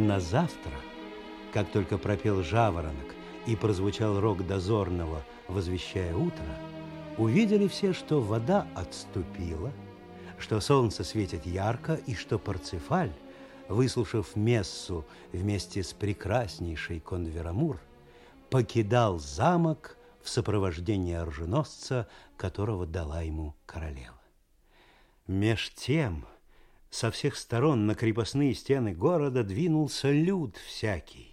На завтра, как только пропел жаворонок и прозвучал рог дозорного, возвещая утро, увидели все, что вода отступила, что солнце светит ярко и что Парцефаль, выслушав мессу вместе с прекраснейшей Конверамур, покидал замок в сопровождении оруженосца, которого дала ему королева. Меж тем, со всех сторон на крепостные стены города двинулся люд всякий.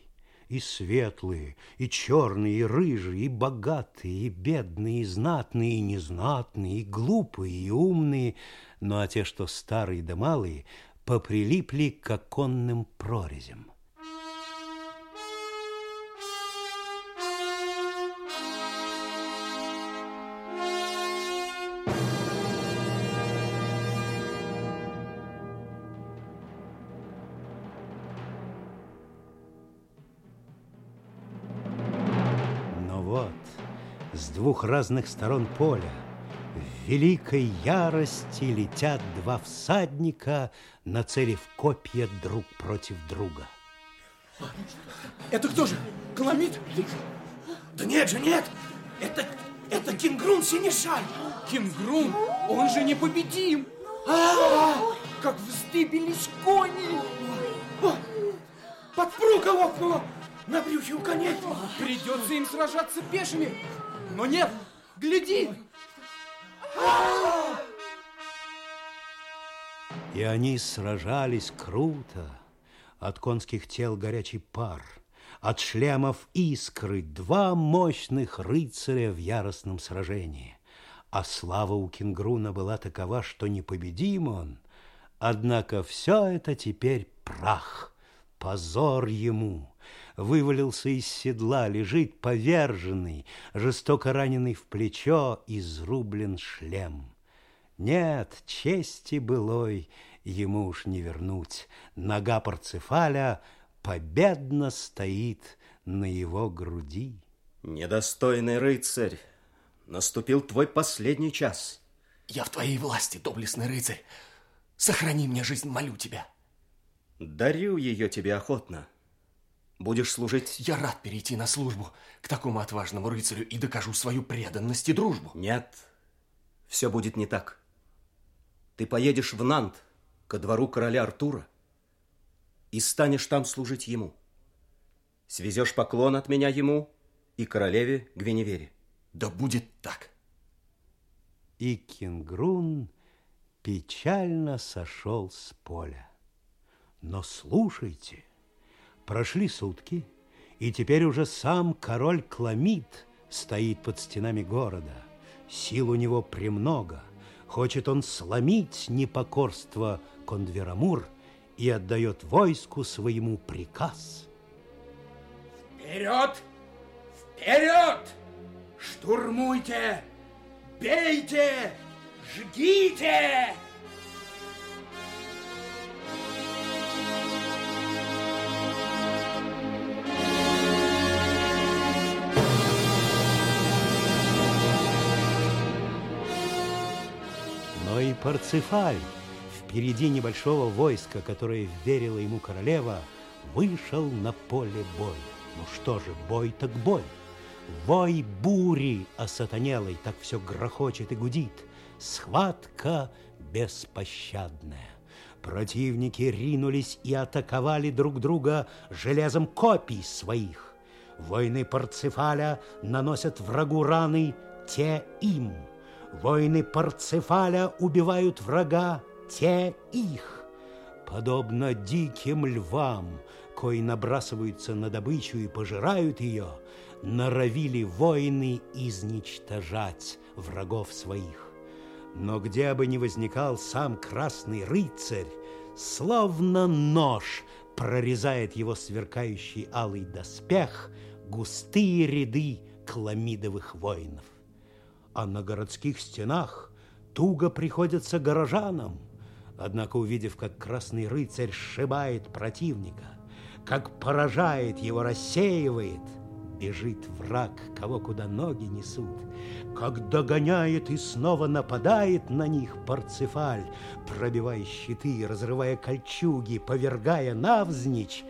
И светлые, и черные, и рыжие, и богатые, и бедные, и знатные, и незнатные, и глупые, и умные, ну а те, что старые да малые, поприлипли к оконным прорезям. Двух разных сторон поля. В великой ярости летят два всадника, нацелив копья друг против друга. Это кто же? Коломит? Да нет же, нет! Это, это Кингрун Синишаль! Кингрун? Он же непобедим! А, -а, -а как вздыбились кони! Подпруга лопнула! На брюхе у коней! Придется им сражаться пешими! Но нет, гляди! И они сражались круто. От конских тел горячий пар, от шлемов искры, два мощных рыцаря в яростном сражении. А слава у Кингруна была такова, что непобедим он. Однако все это теперь прах, позор ему вывалился из седла, лежит поверженный, жестоко раненый в плечо, изрублен шлем. Нет, чести былой ему уж не вернуть. Нога Парцефаля победно стоит на его груди. Недостойный рыцарь, наступил твой последний час. Я в твоей власти, доблестный рыцарь. Сохрани мне жизнь, молю тебя. Дарю ее тебе охотно. Будешь служить? Я рад перейти на службу к такому отважному рыцарю и докажу свою преданность и дружбу. Нет, все будет не так. Ты поедешь в Нант, ко двору короля Артура, и станешь там служить ему. Свезешь поклон от меня ему и королеве Гвиневере. Да будет так. И Кингрун печально сошел с поля. Но слушайте, Прошли сутки, и теперь уже сам король Кламид стоит под стенами города. Сил у него премного. Хочет он сломить непокорство Кондверамур и отдает войску своему приказ. Вперед! Вперед! Штурмуйте! Бейте! Жгите! И Парцефаль, впереди небольшого войска, которое верила ему королева, вышел на поле боя. Ну что же, бой так бой. Вой бури осатанелой, так все грохочет и гудит. Схватка беспощадная. Противники ринулись и атаковали друг друга железом копий своих. Войны Парцефаля наносят врагу раны те им – Воины Парцефаля убивают врага, те их. Подобно диким львам, кои набрасываются на добычу и пожирают ее, норовили воины изничтожать врагов своих. Но где бы ни возникал сам красный рыцарь, словно нож прорезает его сверкающий алый доспех густые ряды кламидовых воинов а на городских стенах туго приходится горожанам. Однако, увидев, как красный рыцарь сшибает противника, как поражает его, рассеивает, бежит враг, кого куда ноги несут, как догоняет и снова нападает на них Парцефаль, пробивая щиты, разрывая кольчуги, повергая навзничь,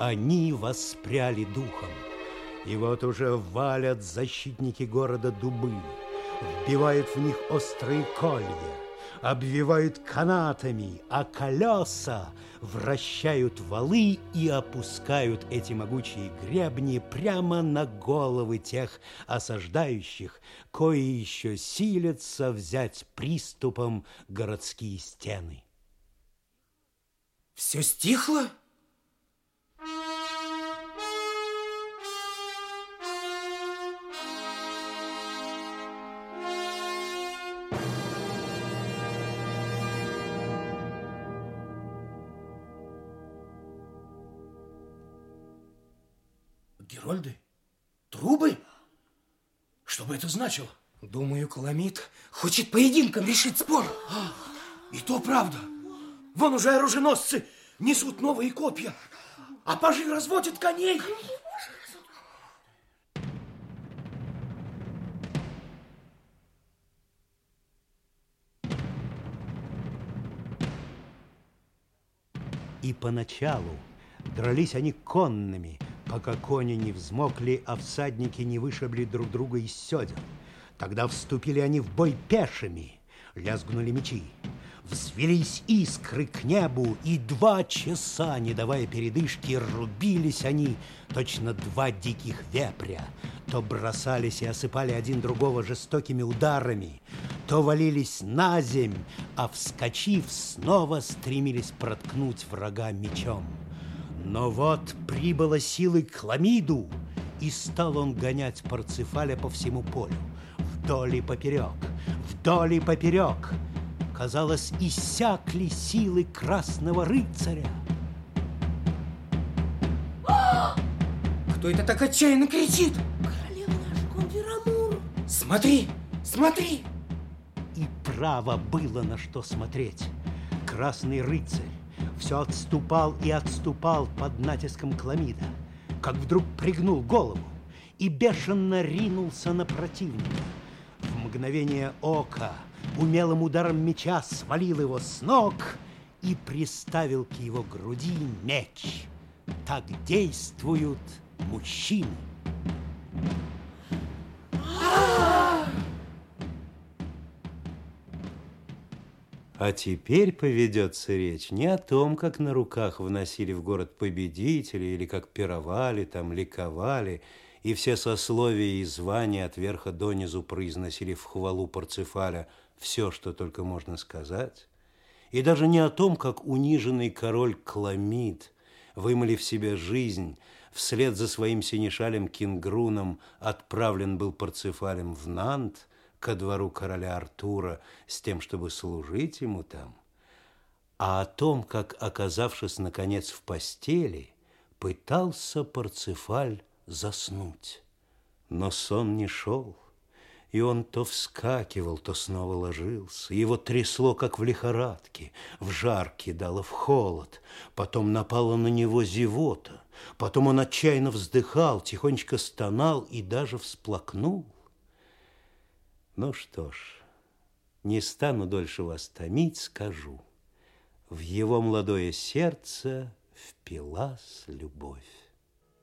они воспряли духом. И вот уже валят защитники города дубы, вбивают в них острые колья, обвивают канатами, а колеса вращают валы и опускают эти могучие гребни прямо на головы тех осаждающих, кои еще силятся взять приступом городские стены. Все стихло? Герольды? Трубы? Что бы это значило? Думаю, Каламид хочет поединком решить спор. А, и то правда. Вон уже оруженосцы несут новые копья, а пажи разводят коней. И поначалу дрались они конными, пока кони не взмокли, а всадники не вышибли друг друга из седел. Тогда вступили они в бой пешими, лязгнули мечи. Взвелись искры к небу, и два часа, не давая передышки, рубились они, точно два диких вепря. То бросались и осыпали один другого жестокими ударами, то валились на земь, а, вскочив, снова стремились проткнуть врага мечом. Но вот прибыло силы к Ламиду, и стал он гонять Парцефаля по всему полю, вдоль и поперек, вдоль и поперек. Казалось, иссякли силы красного рыцаря. Кто это так отчаянно кричит? Королева наша Конферамур. Смотри, смотри! И право было на что смотреть. Красный рыцарь все отступал и отступал под натиском Кламида, как вдруг пригнул голову и бешено ринулся на противника. В мгновение ока умелым ударом меча свалил его с ног и приставил к его груди меч. Так действуют мужчины. А теперь поведется речь не о том, как на руках вносили в город победители, или как пировали, там ликовали, и все сословия и звания от верха до низу произносили в хвалу Парцефаля все, что только можно сказать, и даже не о том, как униженный король Кламид, вымолив себе жизнь, вслед за своим синешалем Кингруном отправлен был Парцефалем в Нант – ко двору короля Артура с тем, чтобы служить ему там, а о том, как, оказавшись, наконец, в постели, пытался Парцефаль заснуть. Но сон не шел, и он то вскакивал, то снова ложился. Его трясло, как в лихорадке, в жар кидало, в холод. Потом напала на него зевота. Потом он отчаянно вздыхал, тихонечко стонал и даже всплакнул. Ну что ж, не стану дольше вас томить, скажу. В его молодое сердце впилась любовь.